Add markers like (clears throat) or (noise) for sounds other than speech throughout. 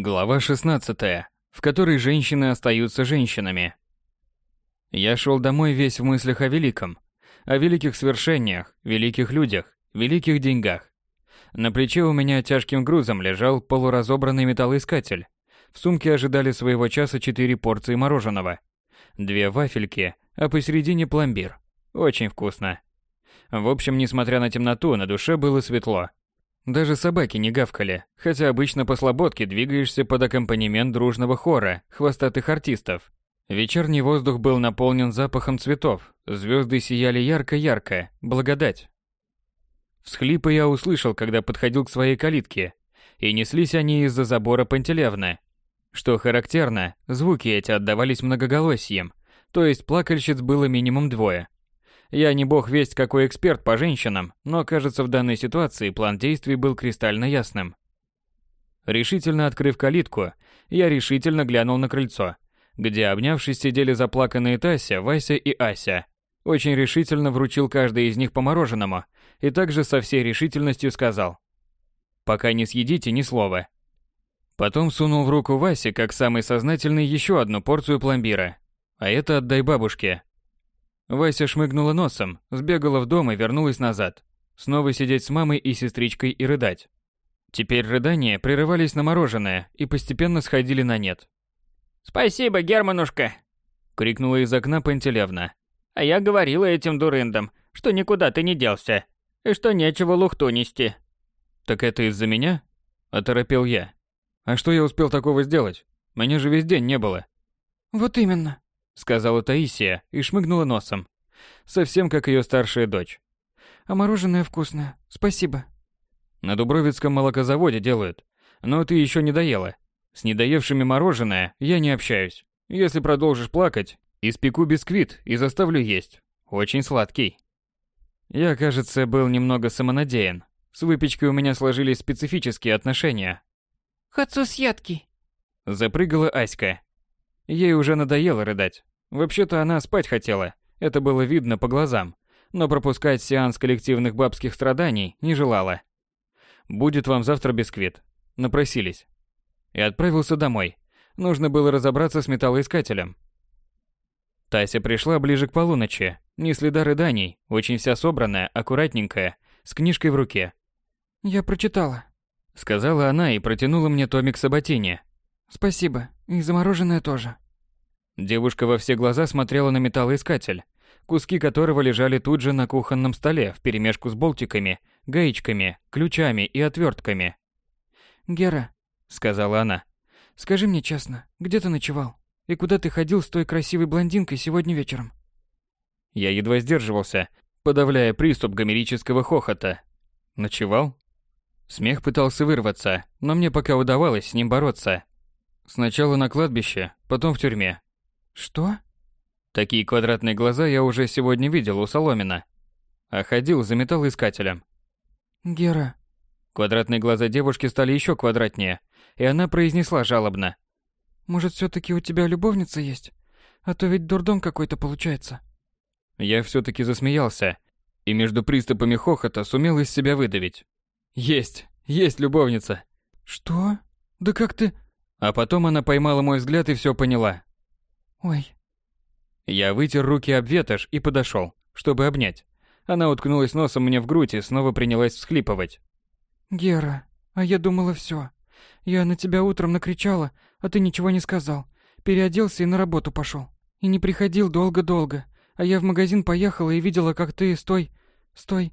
Глава 16, в которой женщины остаются женщинами. Я шел домой весь в мыслях о великом, о великих свершениях, великих людях, великих деньгах. На плече у меня тяжким грузом лежал полуразобранный металлоискатель. В сумке ожидали своего часа четыре порции мороженого. Две вафельки, а посередине пломбир. Очень вкусно. В общем, несмотря на темноту, на душе было светло. Даже собаки не гавкали, хотя обычно по слободке двигаешься под аккомпанемент дружного хора, хвостатых артистов. Вечерний воздух был наполнен запахом цветов, звезды сияли ярко-ярко, благодать. Всхлипы я услышал, когда подходил к своей калитке, и неслись они из-за забора Пантелевна. Что характерно, звуки эти отдавались многоголосием, то есть плакальщиц было минимум двое. Я не бог весть какой эксперт по женщинам, но кажется в данной ситуации план действий был кристально ясным. Решительно открыв калитку, я решительно глянул на крыльцо, где, обнявшись, сидели заплаканные Тася, Вася и Ася. Очень решительно вручил каждой из них по мороженому и также со всей решительностью сказал «Пока не съедите ни слова». Потом сунул в руку Васе, как самый сознательный, еще одну порцию пломбира. А это отдай бабушке, Вася шмыгнула носом, сбегала в дом и вернулась назад. Снова сидеть с мамой и сестричкой и рыдать. Теперь рыдания прерывались на мороженое и постепенно сходили на нет. «Спасибо, Германушка!» — крикнула из окна Пантелевна. «А я говорила этим дурындам, что никуда ты не делся, и что нечего лухту нести». «Так это из-за меня?» — оторопел я. «А что я успел такого сделать? Меня же весь день не было». «Вот именно», сказала Таисия и шмыгнула носом. Совсем как ее старшая дочь. А мороженое вкусное. Спасибо. На Дубровицком молокозаводе делают. Но ты еще не доела. С недоевшими мороженое я не общаюсь. Если продолжишь плакать, испеку бисквит и заставлю есть. Очень сладкий. Я, кажется, был немного самонадеян. С выпечкой у меня сложились специфические отношения. «Хочу съедкий!» Запрыгала Аська. Ей уже надоело рыдать. Вообще-то она спать хотела, это было видно по глазам, но пропускать сеанс коллективных бабских страданий не желала. «Будет вам завтра бисквит». Напросились. И отправился домой. Нужно было разобраться с металлоискателем. Тася пришла ближе к полуночи, ни следа рыданий, очень вся собранная, аккуратненькая, с книжкой в руке. «Я прочитала», — сказала она и протянула мне томик Саботини. «Спасибо, и замороженное тоже». Девушка во все глаза смотрела на металлоискатель, куски которого лежали тут же на кухонном столе вперемешку с болтиками, гаечками, ключами и отвертками. «Гера», — сказала она, — «скажи мне честно, где ты ночевал? И куда ты ходил с той красивой блондинкой сегодня вечером?» Я едва сдерживался, подавляя приступ гомерического хохота. Ночевал? Смех пытался вырваться, но мне пока удавалось с ним бороться. Сначала на кладбище, потом в тюрьме, «Что?» Такие квадратные глаза я уже сегодня видел у Соломина. А ходил за металлоискателем. «Гера...» Квадратные глаза девушки стали еще квадратнее, и она произнесла жалобно. «Может, все таки у тебя любовница есть? А то ведь дурдом какой-то получается». Я все таки засмеялся, и между приступами хохота сумел из себя выдавить. «Есть, есть любовница». «Что? Да как ты...» А потом она поймала мой взгляд и все поняла. Ой. Я вытер руки об ветошь и подошел, чтобы обнять. Она уткнулась носом мне в грудь и снова принялась всхлипывать. Гера, а я думала все. Я на тебя утром накричала, а ты ничего не сказал. Переоделся и на работу пошел. И не приходил долго-долго. А я в магазин поехала и видела, как ты с той... с той...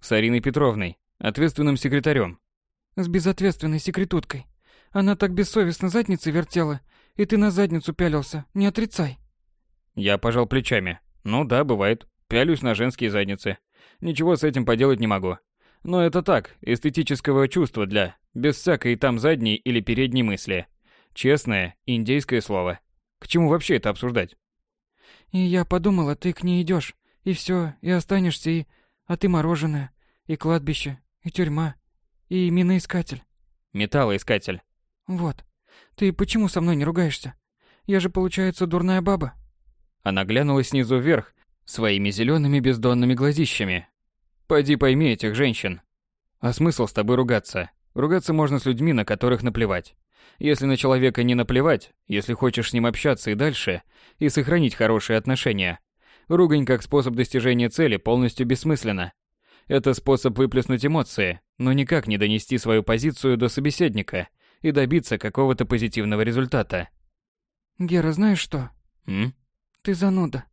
С Ариной Петровной, ответственным секретарем. С безответственной секретуткой. Она так бессовестно задницей вертела, и ты на задницу пялился, не отрицай. Я пожал плечами. Ну да, бывает. Пялюсь на женские задницы. Ничего с этим поделать не могу. Но это так, эстетического чувства для, без всякой там задней или передней мысли. Честное, индейское слово. К чему вообще это обсуждать? И я подумала, ты к ней идешь, и все, и останешься, и... А ты мороженое, и кладбище, и тюрьма, и миноискатель. Металлоискатель. Вот. Ты почему со мной не ругаешься? Я же, получается, дурная баба. Она глянула снизу вверх своими зелеными бездонными глазищами. Пойди пойми этих женщин. А смысл с тобой ругаться? Ругаться можно с людьми, на которых наплевать. Если на человека не наплевать, если хочешь с ним общаться и дальше, и сохранить хорошие отношения, ругань как способ достижения цели полностью бессмысленна. Это способ выплеснуть эмоции, но никак не донести свою позицию до собеседника и добиться какого-то позитивного результата. Гера, знаешь что? М? Ты зануда.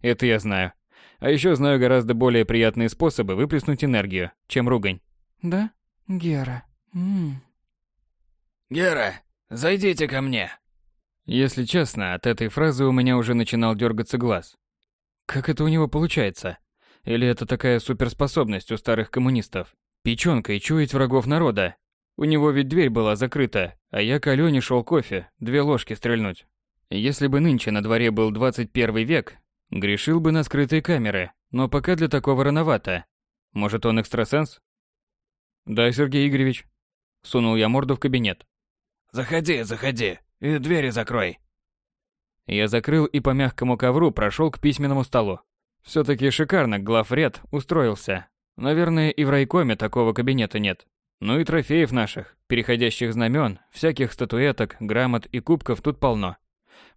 Это я знаю. А еще знаю гораздо более приятные способы выплеснуть энергию, чем ругань. Да? Гера. М Гера, зайдите ко мне. Если честно, от этой фразы у меня уже начинал дергаться глаз. Как это у него получается? Или это такая суперспособность у старых коммунистов? Печёнкой чуять врагов народа. У него ведь дверь была закрыта, а я к Алёне шёл кофе, две ложки стрельнуть. Если бы нынче на дворе был 21 век, грешил бы на скрытые камеры, но пока для такого рановато. Может, он экстрасенс? Да, Сергей Игоревич. Сунул я морду в кабинет. Заходи, заходи, и двери закрой. Я закрыл и по мягкому ковру прошел к письменному столу. Все-таки шикарно главред устроился. Наверное, и в райкоме такого кабинета нет. Ну и трофеев наших, переходящих знамен, всяких статуэток, грамот и кубков тут полно.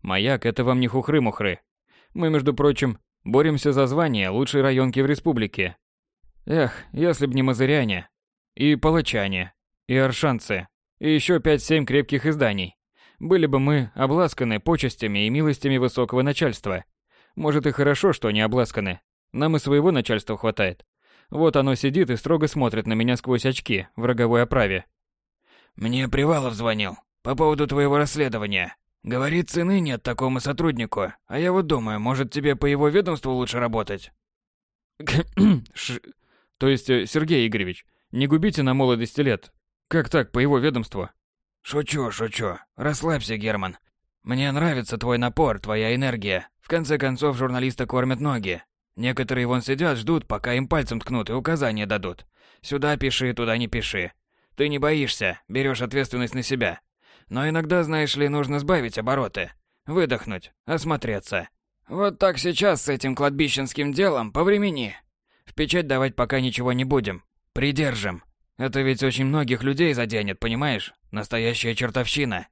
Маяк – это вам не хухры-мухры. Мы, между прочим, боремся за звание лучшей районки в республике. Эх, если б не мазыряне, и палачане, и аршанцы, и еще 5-7 крепких изданий. Были бы мы обласканы почестями и милостями высокого начальства. Может и хорошо, что не обласканы. Нам и своего начальства хватает. Вот оно сидит и строго смотрит на меня сквозь очки в роговой оправе. Мне Привалов звонил по поводу твоего расследования. Говорит, цены нет такому сотруднику, а я вот думаю, может тебе по его ведомству лучше работать? (clears throat) Ш... То есть, э, Сергей Игоревич, не губите на молодости лет. Как так, по его ведомству? Шучу, шучу. Расслабься, Герман. Мне нравится твой напор, твоя энергия. В конце концов, журналисты кормят ноги. Некоторые вон сидят, ждут, пока им пальцем ткнут и указания дадут. Сюда пиши, туда не пиши. Ты не боишься, берешь ответственность на себя. Но иногда, знаешь ли, нужно сбавить обороты. Выдохнуть, осмотреться. Вот так сейчас с этим кладбищенским делом повремени. В печать давать пока ничего не будем. Придержим. Это ведь очень многих людей заденет, понимаешь? Настоящая чертовщина.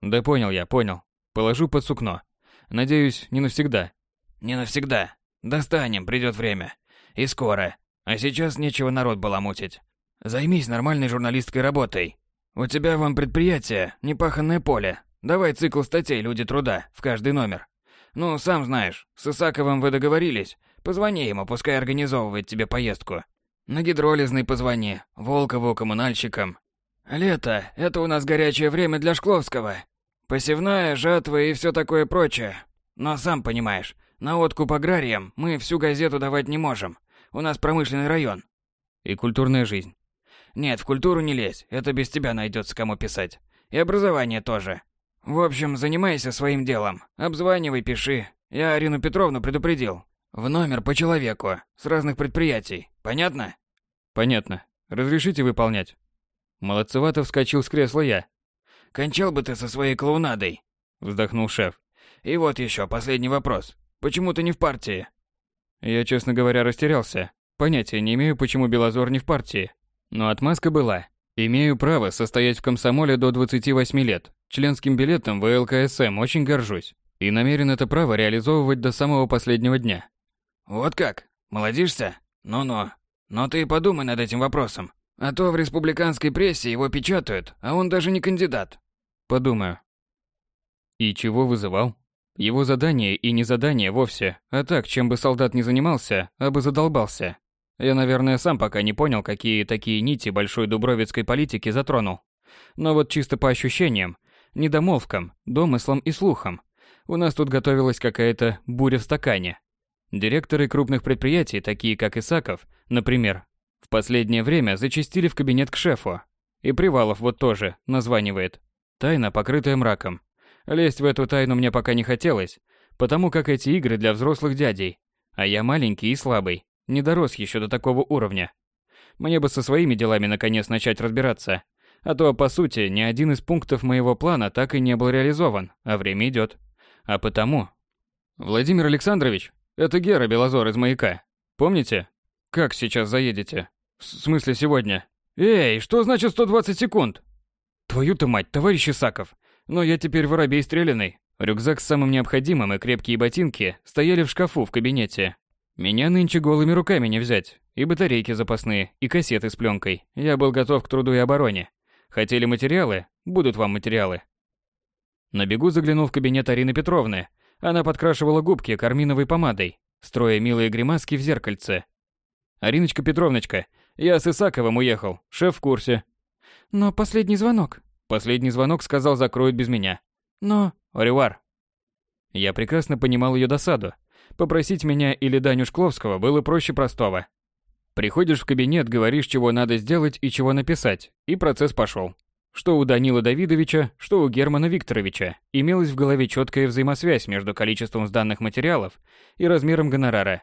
Да понял я, понял. Положу под сукно. Надеюсь, не навсегда. Не навсегда. Достанем, придет время. И скоро. А сейчас нечего народ баламутить. Займись нормальной журналистской работой. У тебя вам предприятие, непаханное поле. Давай цикл статей «Люди труда» в каждый номер. Ну, сам знаешь, с Исаковым вы договорились. Позвони ему, пускай организовывает тебе поездку. На гидролизный позвони, Волкову коммунальщикам. Лето – это у нас горячее время для Шкловского. Посевная, жатва и все такое прочее. Но сам понимаешь, на откуп аграриям мы всю газету давать не можем. У нас промышленный район. И культурная жизнь. Нет, в культуру не лезь, это без тебя найдется кому писать. И образование тоже. В общем, занимайся своим делом. Обзванивай, пиши. Я Арину Петровну предупредил. В номер по человеку, с разных предприятий. Понятно? Понятно. Разрешите выполнять? Молодцевато вскочил с кресла я. Кончал бы ты со своей клоунадой, вздохнул шеф. И вот еще последний вопрос. Почему ты не в партии? Я, честно говоря, растерялся. Понятия не имею, почему Белозор не в партии. Но отмазка была. Имею право состоять в комсомоле до 28 лет. Членским билетом в ЛКСМ очень горжусь. И намерен это право реализовывать до самого последнего дня. Вот как? Молодишься? Ну-ну. Но ты подумай над этим вопросом. А то в республиканской прессе его печатают, а он даже не кандидат. Подумаю. И чего вызывал? Его задание и не задание вовсе, а так, чем бы солдат не занимался, а бы задолбался. Я, наверное, сам пока не понял, какие такие нити большой дубровицкой политики затронул. Но вот чисто по ощущениям, недомолвкам, домыслам и слухам, у нас тут готовилась какая-то буря в стакане. Директоры крупных предприятий, такие как Исаков, например, в последнее время зачастили в кабинет к шефу. И Привалов вот тоже названивает. Тайна, покрытая мраком. Лезть в эту тайну мне пока не хотелось, потому как эти игры для взрослых дядей. А я маленький и слабый, не дорос еще до такого уровня. Мне бы со своими делами наконец начать разбираться. А то, по сути, ни один из пунктов моего плана так и не был реализован, а время идет. А потому... Владимир Александрович, это Гера Белозор из «Маяка». Помните? Как сейчас заедете? В смысле сегодня? Эй, что значит 120 секунд? Твою-то мать, товарищ Исаков. Но я теперь воробей стреляный. Рюкзак с самым необходимым и крепкие ботинки стояли в шкафу в кабинете. Меня нынче голыми руками не взять. И батарейки запасные, и кассеты с пленкой. Я был готов к труду и обороне. Хотели материалы? Будут вам материалы. На бегу заглянул в кабинет Арины Петровны. Она подкрашивала губки карминовой помадой, строя милые гримаски в зеркальце. «Ариночка Петровночка, я с Исаковым уехал, шеф в курсе». «Но последний звонок». Последний звонок сказал закроют без меня. «Но...» «Оревар». Я прекрасно понимал ее досаду. Попросить меня или Даню Шкловского было проще простого. Приходишь в кабинет, говоришь, чего надо сделать и чего написать, и процесс пошел. Что у Данила Давидовича, что у Германа Викторовича имелась в голове четкая взаимосвязь между количеством сданных материалов и размером гонорара.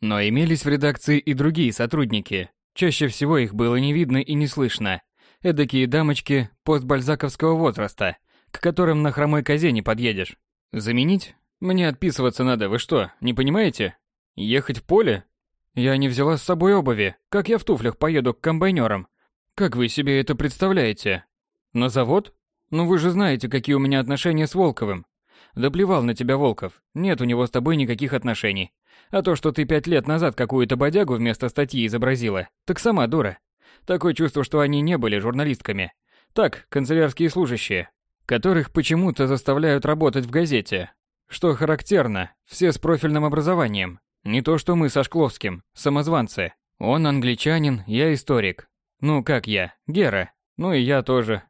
Но имелись в редакции и другие сотрудники. Чаще всего их было не видно и не слышно. Эдакие дамочки постбальзаковского возраста, к которым на хромой козе не подъедешь. Заменить? Мне отписываться надо, вы что, не понимаете? Ехать в поле? Я не взяла с собой обуви, как я в туфлях поеду к комбайнерам. Как вы себе это представляете? На завод? Ну вы же знаете, какие у меня отношения с Волковым. Да плевал на тебя, Волков. Нет у него с тобой никаких отношений. А то, что ты пять лет назад какую-то бодягу вместо статьи изобразила, так сама дура. Такое чувство, что они не были журналистками. Так, канцелярские служащие, которых почему-то заставляют работать в газете. Что характерно, все с профильным образованием, не то что мы со Шкловским, самозванцы. Он англичанин, я историк. Ну как я, Гера. Ну и я тоже.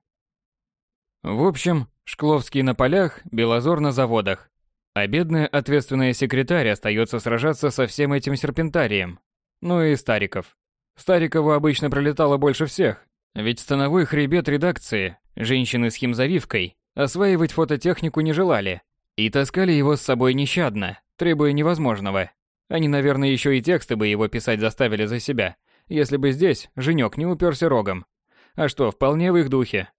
В общем, Шкловский на полях, Белозор на заводах. А бедная ответственная секретарь остается сражаться со всем этим серпентарием. Ну и Стариков. Старикову обычно пролетало больше всех. Ведь становой хребет редакции, женщины с химзавивкой, осваивать фототехнику не желали. И таскали его с собой нещадно, требуя невозможного. Они, наверное, еще и тексты бы его писать заставили за себя, если бы здесь Женек не уперся рогом. А что, вполне в их духе.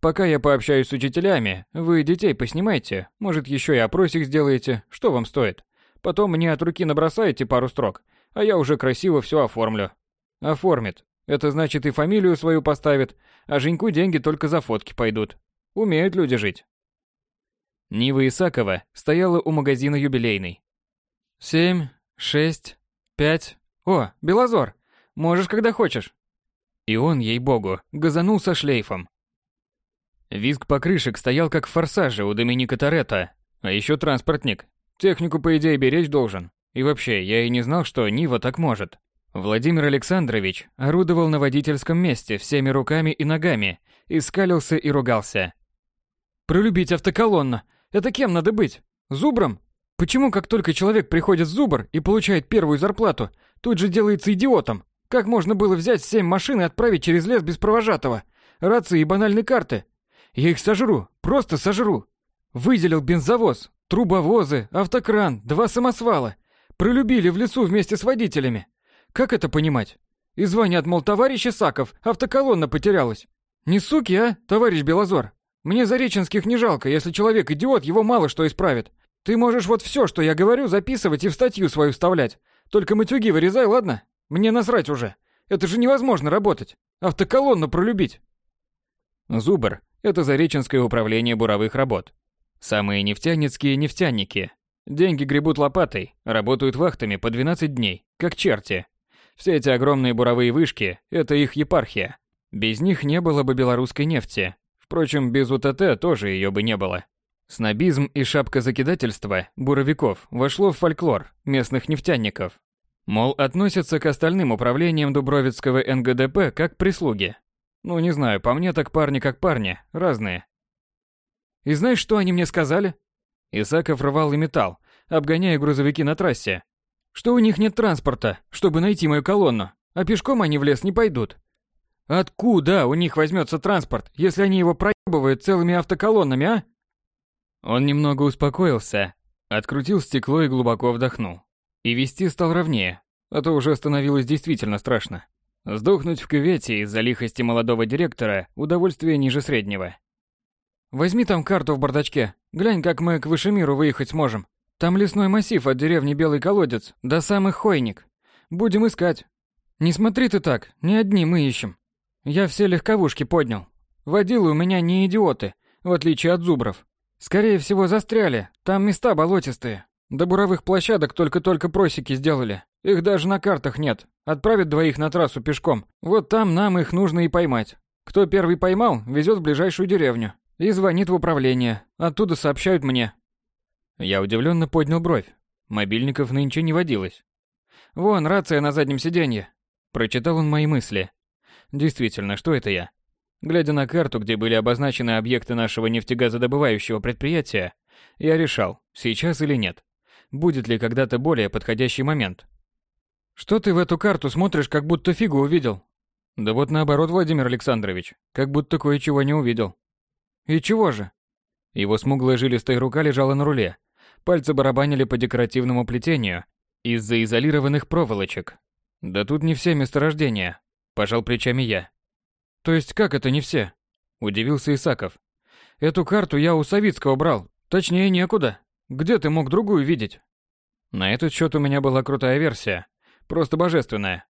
Пока я пообщаюсь с учителями, вы детей поснимайте, может, еще и опросик сделаете, что вам стоит. Потом мне от руки набросаете пару строк, а я уже красиво все оформлю. Оформит. Это значит и фамилию свою поставит, а Женьку деньги только за фотки пойдут. Умеют люди жить. Нива Исакова стояла у магазина юбилейный. Семь, шесть, пять. О, Белозор, можешь, когда хочешь. И он, ей-богу, газанул со шлейфом. Визг покрышек стоял как в форсаже у Доминика Торетто, а еще транспортник. Технику, по идее, беречь должен. И вообще, я и не знал, что Нива так может. Владимир Александрович орудовал на водительском месте всеми руками и ногами, и скалился и ругался. «Пролюбить автоколонна! Это кем надо быть? Зубром? Почему, как только человек приходит в Зубр и получает первую зарплату, тут же делается идиотом? Как можно было взять семь машин и отправить через лес без провожатого? Рации и банальной карты? Я их сожру, просто сожру. Выделил бензовоз, трубовозы, автокран, два самосвала. Пролюбили в лесу вместе с водителями. Как это понимать? И звонят, мол, товарищ Исаков, автоколонна потерялась. Не суки, а, товарищ Белозор? Мне Зареченских не жалко, если человек идиот, его мало что исправит. Ты можешь вот все, что я говорю, записывать и в статью свою вставлять. Только матюги вырезай, ладно? Мне насрать уже. Это же невозможно работать. Автоколонну пролюбить. Зубр – это Зареченское управление буровых работ. Самые нефтяницкие нефтяники. Деньги гребут лопатой, работают вахтами по 12 дней, как черти. Все эти огромные буровые вышки – это их епархия. Без них не было бы белорусской нефти. Впрочем, без УТТ тоже ее бы не было. Снобизм и шапка закидательства буровиков вошло в фольклор местных нефтяников. Мол, относятся к остальным управлениям Дубровицкого НГДП как к прислуге. Ну, не знаю, по мне так парни как парни, разные. И знаешь, что они мне сказали? Исаков рвал и металл, обгоняя грузовики на трассе. Что у них нет транспорта, чтобы найти мою колонну, а пешком они в лес не пойдут. Откуда у них возьмется транспорт, если они его проебывают целыми автоколоннами, а? Он немного успокоился, открутил стекло и глубоко вдохнул. И вести стал ровнее, а то уже становилось действительно страшно. Сдохнуть в кювете из-за лихости молодого директора – удовольствие ниже среднего. «Возьми там карту в бардачке, глянь, как мы к Вышемиру выехать сможем. Там лесной массив от деревни Белый Колодец до самых Хойник. Будем искать. Не смотри ты так, не одни мы ищем. Я все легковушки поднял. Водилы у меня не идиоты, в отличие от зубров. Скорее всего, застряли, там места болотистые. До буровых площадок только-только просеки сделали. Их даже на картах нет. Отправят двоих на трассу пешком. Вот там нам их нужно и поймать. Кто первый поймал, везет в ближайшую деревню. И звонит в управление. Оттуда сообщают мне. Я удивленно поднял бровь. Мобильников нынче не водилось. Вон, рация на заднем сиденье. Прочитал он мои мысли. Действительно, что это я? Глядя на карту, где были обозначены объекты нашего нефтегазодобывающего предприятия, я решал, сейчас или нет. Будет ли когда-то более подходящий момент. Что ты в эту карту смотришь, как будто фигу увидел? Да вот наоборот, Владимир Александрович, как будто кое-чего не увидел. И чего же? Его смуглая жилистая рука лежала на руле. Пальцы барабанили по декоративному плетению из-за изолированных проволочек. Да тут не все месторождения, пожал плечами я. То есть как это не все? Удивился Исаков. Эту карту я у Савицкого брал, точнее некуда. Где ты мог другую видеть? На этот счет у меня была крутая версия, просто божественная.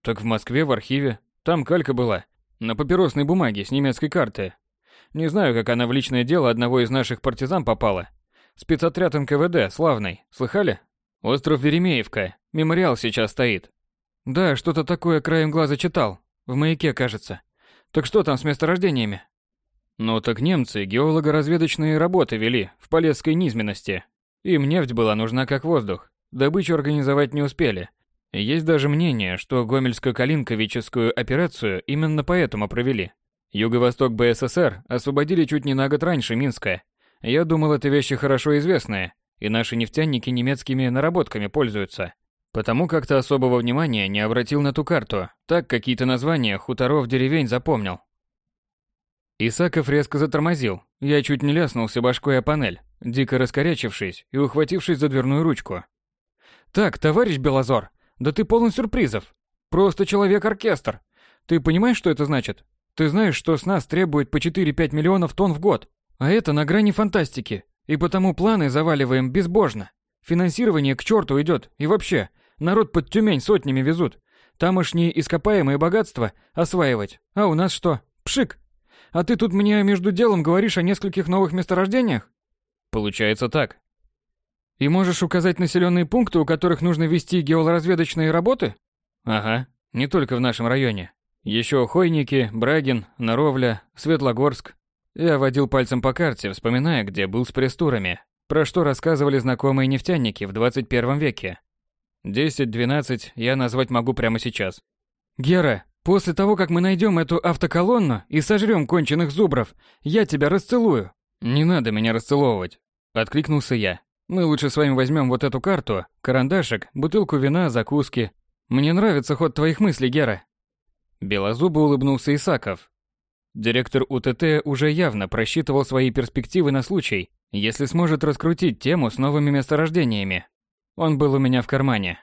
Так в Москве в архиве, там калька была, на папиросной бумаге с немецкой карты. Не знаю, как она в личное дело одного из наших партизан попала. Спецотряд НКВД, славный, слыхали? Остров Веремеевка, мемориал сейчас стоит. Да, что-то такое краем глаза читал. В маяке, кажется. Так что там с месторождениями? Ну так немцы геолого-разведочные работы вели в Полесской низменности. Им нефть была нужна как воздух. Добычу организовать не успели. Есть даже мнение, что Гомельско-Калинковическую операцию именно поэтому провели. Юго-Восток БССР освободили чуть не на год раньше Минска. Я думал, это вещи хорошо известные, и наши нефтяники немецкими наработками пользуются. Потому как-то особого внимания не обратил на ту карту, так какие-то названия хуторов деревень запомнил. Исаков резко затормозил. Я чуть не ляснулся башкой о панель, дико раскорячившись и ухватившись за дверную ручку. «Так, товарищ Белозор, да ты полон сюрпризов. Просто человек-оркестр. Ты понимаешь, что это значит? Ты знаешь, что с нас требует по 4-5 миллионов тонн в год, а это на грани фантастики. И потому планы заваливаем безбожно. Финансирование к черту идет. И вообще, народ под Тюмень сотнями везут. Тамошние ископаемые богатства осваивать. А у нас что? Пшик. А ты тут мне между делом говоришь о нескольких новых месторождениях? Получается так. И можешь указать населенные пункты, у которых нужно вести геолоразведочные работы? Ага, не только в нашем районе. Еще Хойники, Брагин, Наровля, Светлогорск, я водил пальцем по карте, вспоминая, где был с пресс-турами, про что рассказывали знакомые нефтяники в 21 веке. 10-12 я назвать могу прямо сейчас. Гера, после того, как мы найдем эту автоколонну и сожрем конченых зубров, я тебя расцелую. Не надо меня расцеловывать, откликнулся я. Мы лучше с вами возьмем вот эту карту, карандашик, бутылку вина, закуски. Мне нравится ход твоих мыслей, Гера. Белозубо улыбнулся Исаков, Директор УТТ уже явно просчитывал свои перспективы на случай, если сможет раскрутить тему с новыми месторождениями. Он был у меня в кармане,